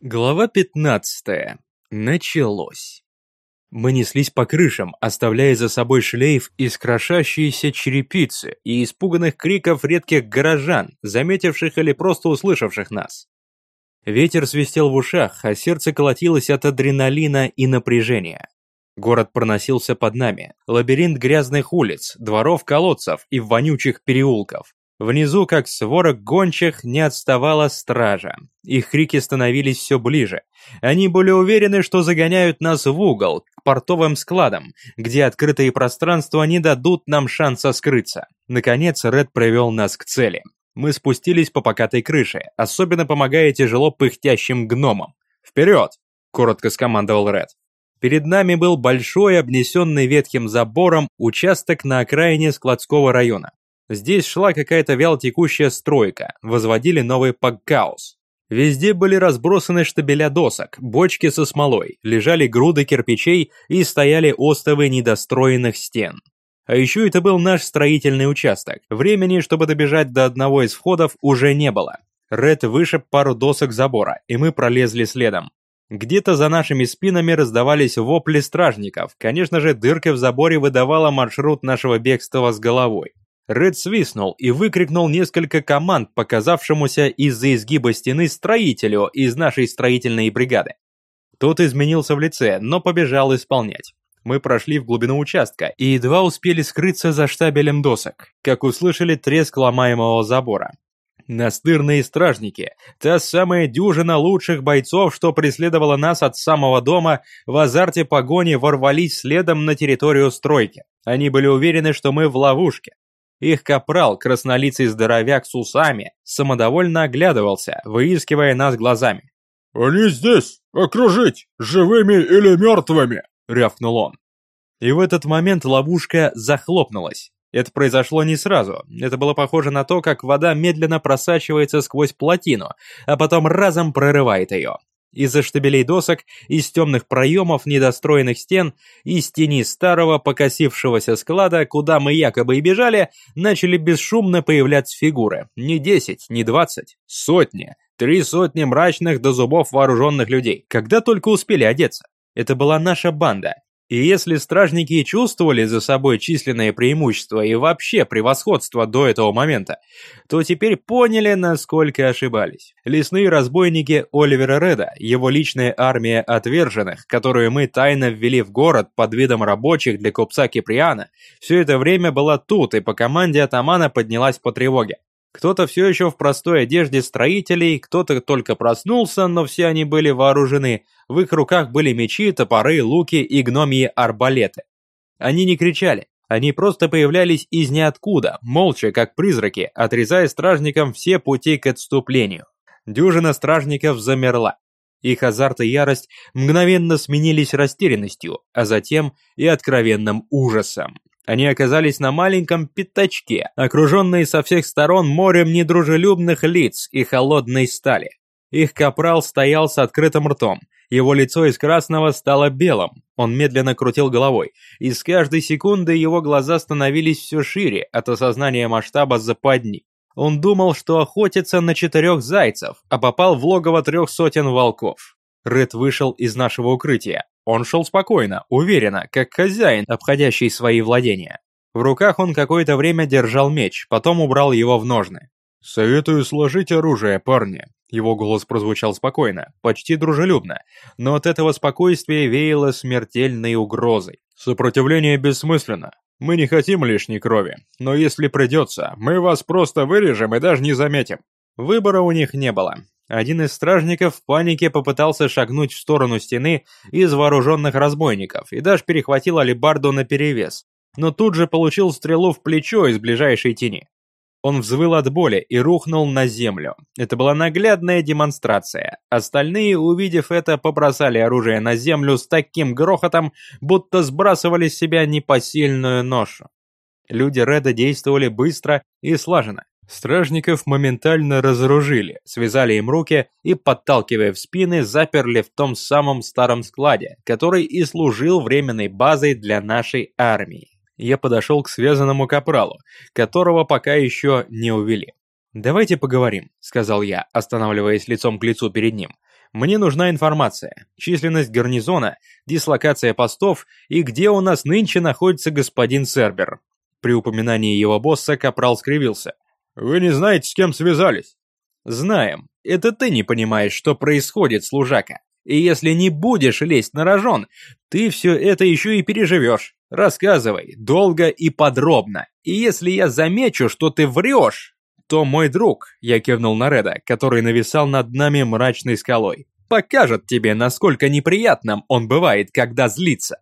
Глава 15. Началось. Мы неслись по крышам, оставляя за собой шлейф из крошащейся черепицы и испуганных криков редких горожан, заметивших или просто услышавших нас. Ветер свистел в ушах, а сердце колотилось от адреналина и напряжения. Город проносился под нами, лабиринт грязных улиц, дворов колодцев и вонючих переулков. Внизу, как сворок гончих, не отставала стража. Их крики становились все ближе. Они были уверены, что загоняют нас в угол, к портовым складам, где открытые пространства не дадут нам шанса скрыться. Наконец, Ред провел нас к цели. Мы спустились по покатой крыше, особенно помогая тяжело пыхтящим гномам. «Вперед!» – коротко скомандовал Ред. Перед нами был большой, обнесенный ветхим забором, участок на окраине складского района. Здесь шла какая-то вялотекущая стройка, возводили новый пакгаус. Везде были разбросаны штабеля досок, бочки со смолой, лежали груды кирпичей и стояли остовы недостроенных стен. А еще это был наш строительный участок. Времени, чтобы добежать до одного из входов, уже не было. Ред вышиб пару досок забора, и мы пролезли следом. Где-то за нашими спинами раздавались вопли стражников. Конечно же, дырка в заборе выдавала маршрут нашего бегства с головой. Ред свистнул и выкрикнул несколько команд, показавшемуся из-за изгиба стены строителю из нашей строительной бригады. Тот изменился в лице, но побежал исполнять. Мы прошли в глубину участка и едва успели скрыться за штабелем досок, как услышали треск ломаемого забора. Настырные стражники, та самая дюжина лучших бойцов, что преследовала нас от самого дома, в азарте погони ворвались следом на территорию стройки. Они были уверены, что мы в ловушке. Их капрал, краснолицый здоровяк с усами, самодовольно оглядывался, выискивая нас глазами. «Они здесь! Окружить! Живыми или мертвыми!» — рявкнул он. И в этот момент ловушка захлопнулась. Это произошло не сразу. Это было похоже на то, как вода медленно просачивается сквозь плотину, а потом разом прорывает ее. Из-за штабелей досок, из темных проемов недостроенных стен, из тени старого покосившегося склада, куда мы якобы и бежали, начали бесшумно появляться фигуры. Не десять, не двадцать, сотни, три сотни мрачных до зубов вооруженных людей, когда только успели одеться. Это была наша банда, и если стражники чувствовали за собой численное преимущество и вообще превосходство до этого момента, то теперь поняли, насколько ошибались. Лесные разбойники Оливера Реда, его личная армия отверженных, которую мы тайно ввели в город под видом рабочих для купца Киприана, все это время была тут и по команде атамана поднялась по тревоге. Кто-то все еще в простой одежде строителей, кто-то только проснулся, но все они были вооружены. В их руках были мечи, топоры, луки и гномьи арбалеты. Они не кричали, они просто появлялись из ниоткуда, молча, как призраки, отрезая стражникам все пути к отступлению. Дюжина стражников замерла. Их азарт и ярость мгновенно сменились растерянностью, а затем и откровенным ужасом. Они оказались на маленьком пятачке, окруженные со всех сторон морем недружелюбных лиц и холодной стали. Их капрал стоял с открытым ртом, его лицо из красного стало белым, он медленно крутил головой, и с каждой секунды его глаза становились все шире от осознания масштаба западни. Он думал, что охотится на четырех зайцев, а попал в логово трех сотен волков. Ред вышел из нашего укрытия. Он шел спокойно, уверенно, как хозяин, обходящий свои владения. В руках он какое-то время держал меч, потом убрал его в ножны. «Советую сложить оружие, парни». Его голос прозвучал спокойно, почти дружелюбно, но от этого спокойствия веяло смертельной угрозой. «Сопротивление бессмысленно. Мы не хотим лишней крови, но если придется, мы вас просто вырежем и даже не заметим». Выбора у них не было. Один из стражников в панике попытался шагнуть в сторону стены из вооруженных разбойников и даже перехватил алебарду наперевес, но тут же получил стрелу в плечо из ближайшей тени. Он взвыл от боли и рухнул на землю. Это была наглядная демонстрация. Остальные, увидев это, побросали оружие на землю с таким грохотом, будто сбрасывали с себя непосильную ношу. Люди Реда действовали быстро и слаженно. Стражников моментально разоружили, связали им руки и, подталкивая в спины, заперли в том самом старом складе, который и служил временной базой для нашей армии. Я подошел к связанному капралу, которого пока еще не увели. «Давайте поговорим», — сказал я, останавливаясь лицом к лицу перед ним. «Мне нужна информация. Численность гарнизона, дислокация постов и где у нас нынче находится господин Сербер». При упоминании его босса Капрал скривился. «Вы не знаете, с кем связались?» «Знаем. Это ты не понимаешь, что происходит, служака. И если не будешь лезть на рожон, ты все это еще и переживешь. Рассказывай, долго и подробно. И если я замечу, что ты врешь, то мой друг, я кивнул на Реда, который нависал над нами мрачной скалой, покажет тебе, насколько неприятным он бывает, когда злится.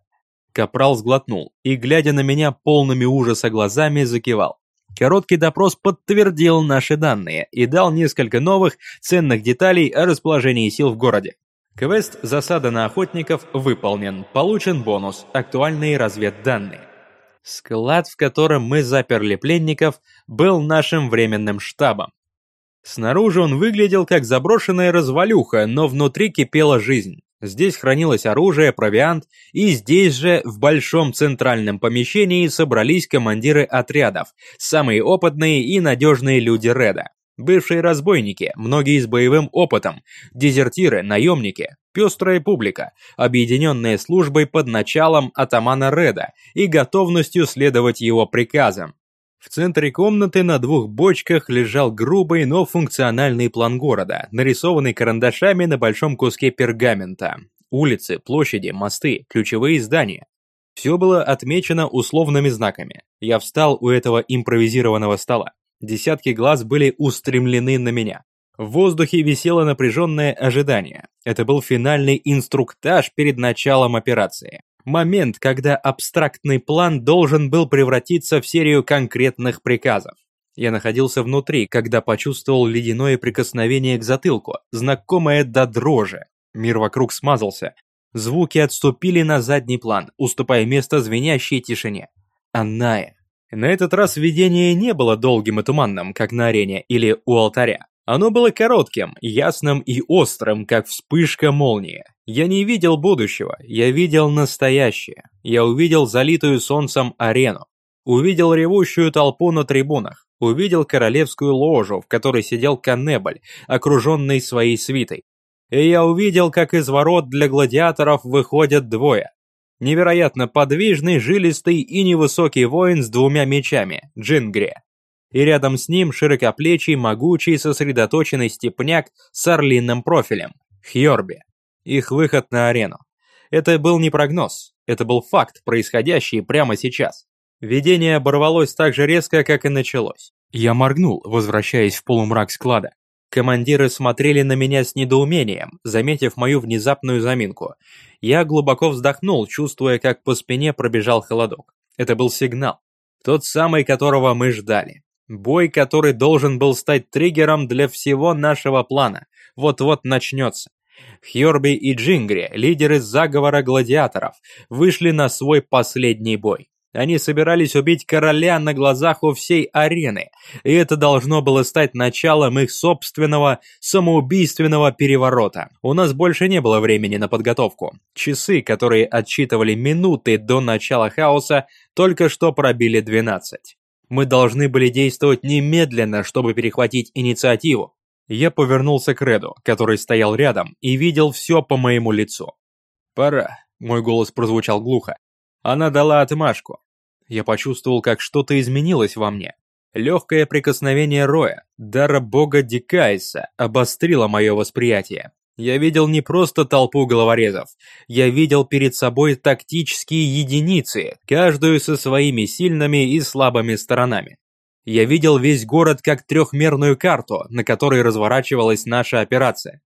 Капрал сглотнул и, глядя на меня полными ужаса глазами, закивал. Короткий допрос подтвердил наши данные и дал несколько новых, ценных деталей о расположении сил в городе. Квест «Засада на охотников» выполнен, получен бонус «Актуальные разведданные». Склад, в котором мы заперли пленников, был нашим временным штабом. Снаружи он выглядел как заброшенная развалюха, но внутри кипела жизнь. Здесь хранилось оружие, провиант, и здесь же, в большом центральном помещении, собрались командиры отрядов, самые опытные и надежные люди Реда. Бывшие разбойники, многие с боевым опытом, дезертиры, наемники, пестрая публика, объединенная службой под началом атамана Реда и готовностью следовать его приказам. В центре комнаты на двух бочках лежал грубый, но функциональный план города, нарисованный карандашами на большом куске пергамента. Улицы, площади, мосты, ключевые здания. Все было отмечено условными знаками. Я встал у этого импровизированного стола. Десятки глаз были устремлены на меня. В воздухе висело напряженное ожидание. Это был финальный инструктаж перед началом операции. Момент, когда абстрактный план должен был превратиться в серию конкретных приказов. Я находился внутри, когда почувствовал ледяное прикосновение к затылку, знакомое до дрожи. Мир вокруг смазался. Звуки отступили на задний план, уступая место звенящей тишине. Аная. На этот раз видение не было долгим и туманным, как на арене или у алтаря. Оно было коротким, ясным и острым, как вспышка молнии. Я не видел будущего, я видел настоящее. Я увидел залитую солнцем арену. Увидел ревущую толпу на трибунах. Увидел королевскую ложу, в которой сидел Каннебаль, окруженный своей свитой. И я увидел, как из ворот для гладиаторов выходят двое. Невероятно подвижный, жилистый и невысокий воин с двумя мечами, Джингре. И рядом с ним широкоплечий, могучий, сосредоточенный степняк с орлиным профилем, Хьорби. Их выход на арену. Это был не прогноз, это был факт, происходящий прямо сейчас. Видение оборвалось так же резко, как и началось. Я моргнул, возвращаясь в полумрак склада. Командиры смотрели на меня с недоумением, заметив мою внезапную заминку. Я глубоко вздохнул, чувствуя, как по спине пробежал холодок. Это был сигнал. Тот самый, которого мы ждали. Бой, который должен был стать триггером для всего нашего плана, вот-вот начнется. Хьорби и Джингри, лидеры заговора гладиаторов, вышли на свой последний бой. Они собирались убить короля на глазах у всей арены, и это должно было стать началом их собственного самоубийственного переворота. У нас больше не было времени на подготовку. Часы, которые отсчитывали минуты до начала хаоса, только что пробили 12. Мы должны были действовать немедленно, чтобы перехватить инициативу. Я повернулся к Реду, который стоял рядом, и видел все по моему лицу. «Пора», — мой голос прозвучал глухо. Она дала отмашку. Я почувствовал, как что-то изменилось во мне. Легкое прикосновение Роя, дара бога Дикайса, обострило мое восприятие. Я видел не просто толпу головорезов, я видел перед собой тактические единицы, каждую со своими сильными и слабыми сторонами. Я видел весь город как трехмерную карту, на которой разворачивалась наша операция.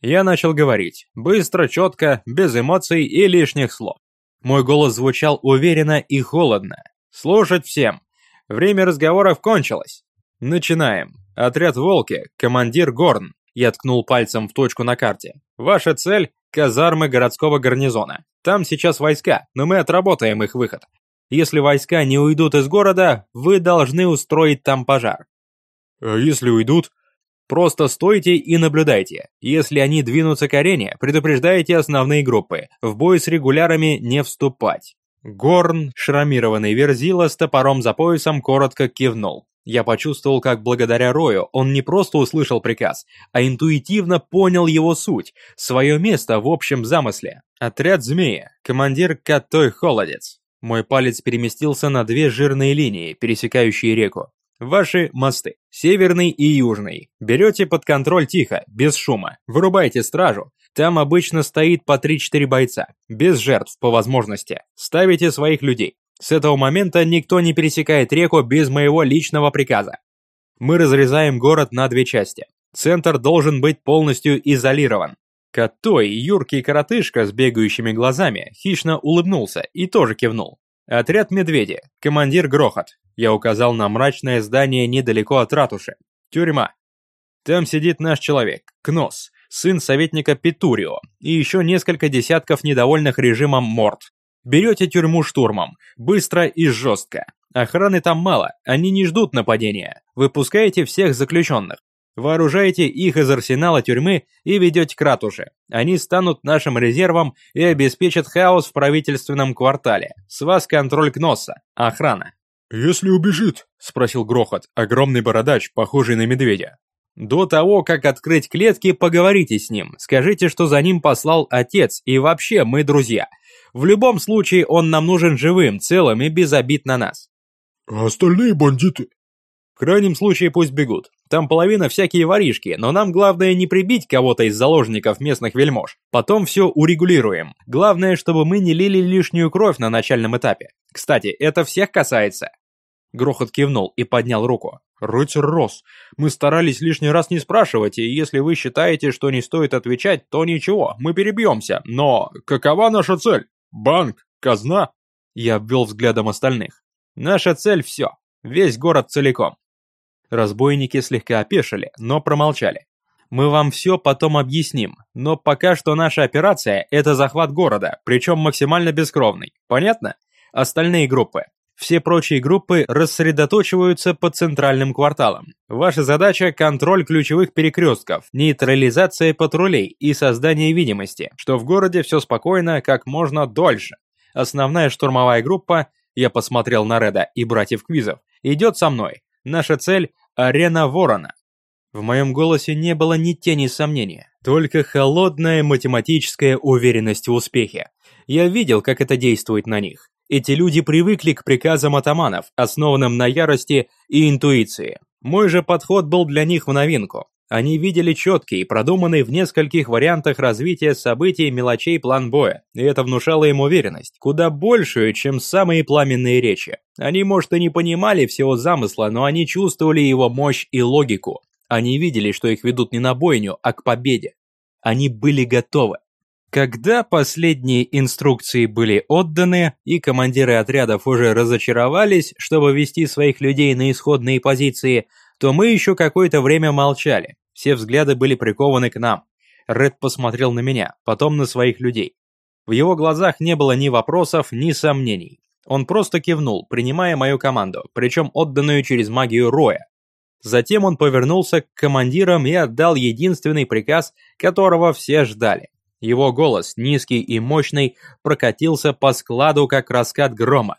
Я начал говорить, быстро, четко, без эмоций и лишних слов. Мой голос звучал уверенно и холодно. «Слушать всем! Время разговоров кончилось! Начинаем! Отряд «Волки», командир Горн!» Я ткнул пальцем в точку на карте. «Ваша цель – казармы городского гарнизона. Там сейчас войска, но мы отработаем их выход. Если войска не уйдут из города, вы должны устроить там пожар». «А если уйдут?» Просто стойте и наблюдайте. Если они двинутся к арене, предупреждайте основные группы. В бой с регулярами не вступать. Горн, шрамированный верзила с топором за поясом, коротко кивнул. Я почувствовал, как благодаря Рою он не просто услышал приказ, а интуитивно понял его суть, свое место в общем замысле. Отряд «Змея», командир Котой Холодец. Мой палец переместился на две жирные линии, пересекающие реку. Ваши мосты, северный и южный, берете под контроль тихо, без шума, вырубайте стражу. Там обычно стоит по 3-4 бойца, без жертв по возможности. Ставите своих людей. С этого момента никто не пересекает реку без моего личного приказа. Мы разрезаем город на две части. Центр должен быть полностью изолирован. Котой, юркий коротышка с бегающими глазами, хищно улыбнулся и тоже кивнул. Отряд «Медведи», командир Грохот. Я указал на мрачное здание недалеко от ратуши. Тюрьма. Там сидит наш человек, Кнос, сын советника Петурио, и еще несколько десятков недовольных режимом морд. Берете тюрьму штурмом, быстро и жестко. Охраны там мало, они не ждут нападения. Выпускаете всех заключенных. Вооружаете их из арсенала тюрьмы и ведете к ратуше. Они станут нашим резервом и обеспечат хаос в правительственном квартале. С вас контроль Кносса, охрана. «Если убежит?» – спросил Грохот, огромный бородач, похожий на медведя. До того, как открыть клетки, поговорите с ним. Скажите, что за ним послал отец, и вообще мы друзья. В любом случае, он нам нужен живым, целым и без обид на нас. А остальные бандиты? В крайнем случае пусть бегут. Там половина всякие воришки, но нам главное не прибить кого-то из заложников местных вельмож. Потом все урегулируем. Главное, чтобы мы не лили лишнюю кровь на начальном этапе. Кстати, это всех касается. Грохот кивнул и поднял руку. «Рыцарь Рос, мы старались лишний раз не спрашивать, и если вы считаете, что не стоит отвечать, то ничего, мы перебьемся. Но какова наша цель?» Банк? Казна?» Я обвел взглядом остальных. «Наша цель – все. Весь город целиком». Разбойники слегка опешили, но промолчали. «Мы вам все потом объясним, но пока что наша операция – это захват города, причем максимально бескровный. Понятно? Остальные группы. Все прочие группы рассредоточиваются по центральным кварталам. Ваша задача – контроль ключевых перекрестков, нейтрализация патрулей и создание видимости, что в городе все спокойно как можно дольше. Основная штурмовая группа, я посмотрел на Реда и братьев Квизов, идет со мной. Наша цель – арена Ворона. В моем голосе не было ни тени сомнения, только холодная математическая уверенность в успехе. Я видел, как это действует на них. Эти люди привыкли к приказам атаманов, основанным на ярости и интуиции. Мой же подход был для них в новинку. Они видели четкий, продуманный в нескольких вариантах развития событий мелочей план боя, и это внушало им уверенность, куда большую, чем самые пламенные речи. Они, может, и не понимали всего замысла, но они чувствовали его мощь и логику. Они видели, что их ведут не на бойню, а к победе. Они были готовы. Когда последние инструкции были отданы, и командиры отрядов уже разочаровались, чтобы вести своих людей на исходные позиции, то мы еще какое-то время молчали. Все взгляды были прикованы к нам. Ред посмотрел на меня, потом на своих людей. В его глазах не было ни вопросов, ни сомнений. Он просто кивнул, принимая мою команду, причем отданную через магию Роя. Затем он повернулся к командирам и отдал единственный приказ, которого все ждали. Его голос, низкий и мощный, прокатился по складу, как раскат грома.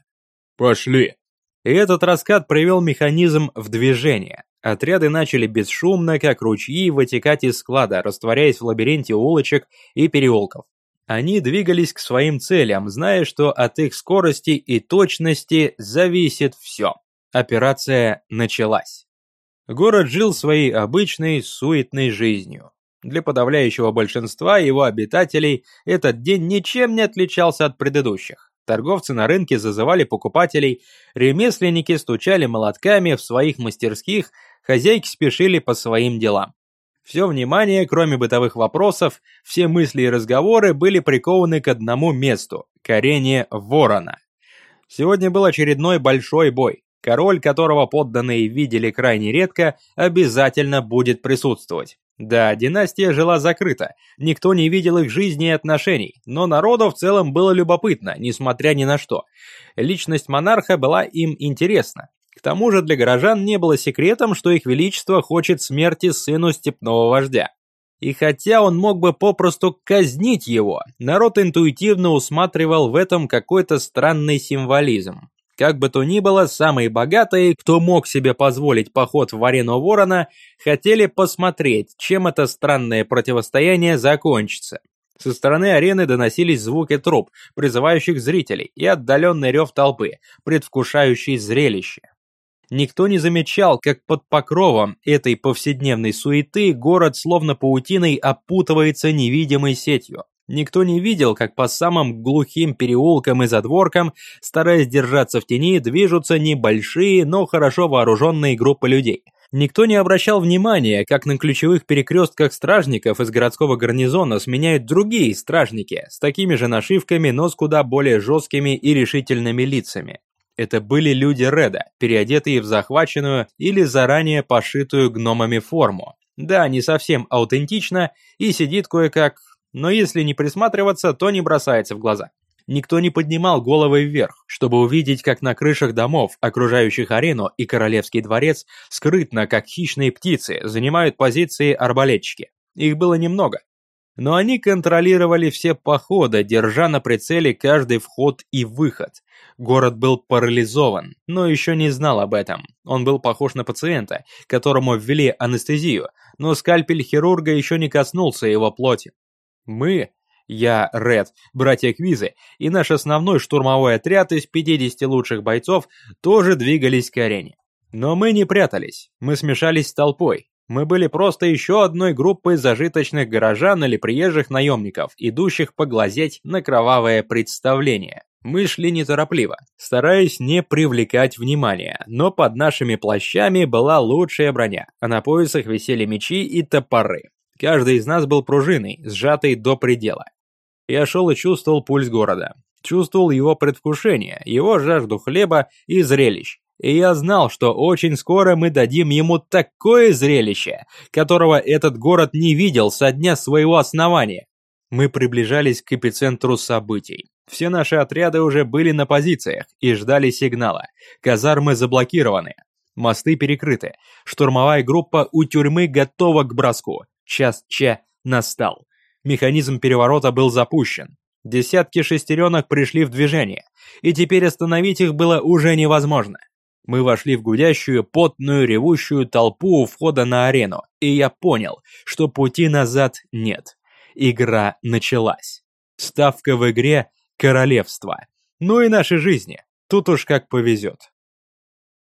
«Пошли!» И этот раскат привел механизм в движение. Отряды начали бесшумно, как ручьи, вытекать из склада, растворяясь в лабиринте улочек и переулков. Они двигались к своим целям, зная, что от их скорости и точности зависит все. Операция началась. Город жил своей обычной, суетной жизнью. Для подавляющего большинства его обитателей этот день ничем не отличался от предыдущих. Торговцы на рынке зазывали покупателей, ремесленники стучали молотками в своих мастерских, хозяйки спешили по своим делам. Все внимание, кроме бытовых вопросов, все мысли и разговоры были прикованы к одному месту – к арене Ворона. Сегодня был очередной большой бой. Король, которого подданные видели крайне редко, обязательно будет присутствовать. Да, династия жила закрыто, никто не видел их жизни и отношений, но народу в целом было любопытно, несмотря ни на что. Личность монарха была им интересна. К тому же для горожан не было секретом, что их величество хочет смерти сыну степного вождя. И хотя он мог бы попросту казнить его, народ интуитивно усматривал в этом какой-то странный символизм. Как бы то ни было, самые богатые, кто мог себе позволить поход в арену Ворона, хотели посмотреть, чем это странное противостояние закончится. Со стороны арены доносились звуки труп, призывающих зрителей, и отдаленный рев толпы, предвкушающий зрелище. Никто не замечал, как под покровом этой повседневной суеты город словно паутиной опутывается невидимой сетью. Никто не видел, как по самым глухим переулкам и задворкам, стараясь держаться в тени, движутся небольшие, но хорошо вооруженные группы людей. Никто не обращал внимания, как на ключевых перекрестках стражников из городского гарнизона сменяют другие стражники с такими же нашивками, но с куда более жесткими и решительными лицами. Это были люди Реда, переодетые в захваченную или заранее пошитую гномами форму. Да, не совсем аутентично и сидит кое-как, но если не присматриваться, то не бросается в глаза. Никто не поднимал головы вверх, чтобы увидеть, как на крышах домов, окружающих арену и королевский дворец, скрытно, как хищные птицы, занимают позиции арбалетчики. Их было немного. Но они контролировали все походы, держа на прицеле каждый вход и выход. Город был парализован, но еще не знал об этом. Он был похож на пациента, которому ввели анестезию, но скальпель хирурга еще не коснулся его плоти. Мы, я, Ред, братья Квизы и наш основной штурмовой отряд из 50 лучших бойцов тоже двигались к арене. Но мы не прятались, мы смешались с толпой. Мы были просто еще одной группой зажиточных горожан или приезжих наемников, идущих поглазеть на кровавое представление. Мы шли неторопливо, стараясь не привлекать внимания, но под нашими плащами была лучшая броня, а на поясах висели мечи и топоры. Каждый из нас был пружиной, сжатой до предела. Я шел и чувствовал пульс города. Чувствовал его предвкушение, его жажду хлеба и зрелищ. И я знал, что очень скоро мы дадим ему такое зрелище, которого этот город не видел со дня своего основания. Мы приближались к эпицентру событий. Все наши отряды уже были на позициях и ждали сигнала. Казармы заблокированы. Мосты перекрыты. Штурмовая группа у тюрьмы готова к броску. Час Че настал. Механизм переворота был запущен. Десятки шестеренок пришли в движение, и теперь остановить их было уже невозможно. Мы вошли в гудящую, потную, ревущую толпу у входа на арену, и я понял, что пути назад нет. Игра началась. Ставка в игре – королевство. Ну и нашей жизни. Тут уж как повезет.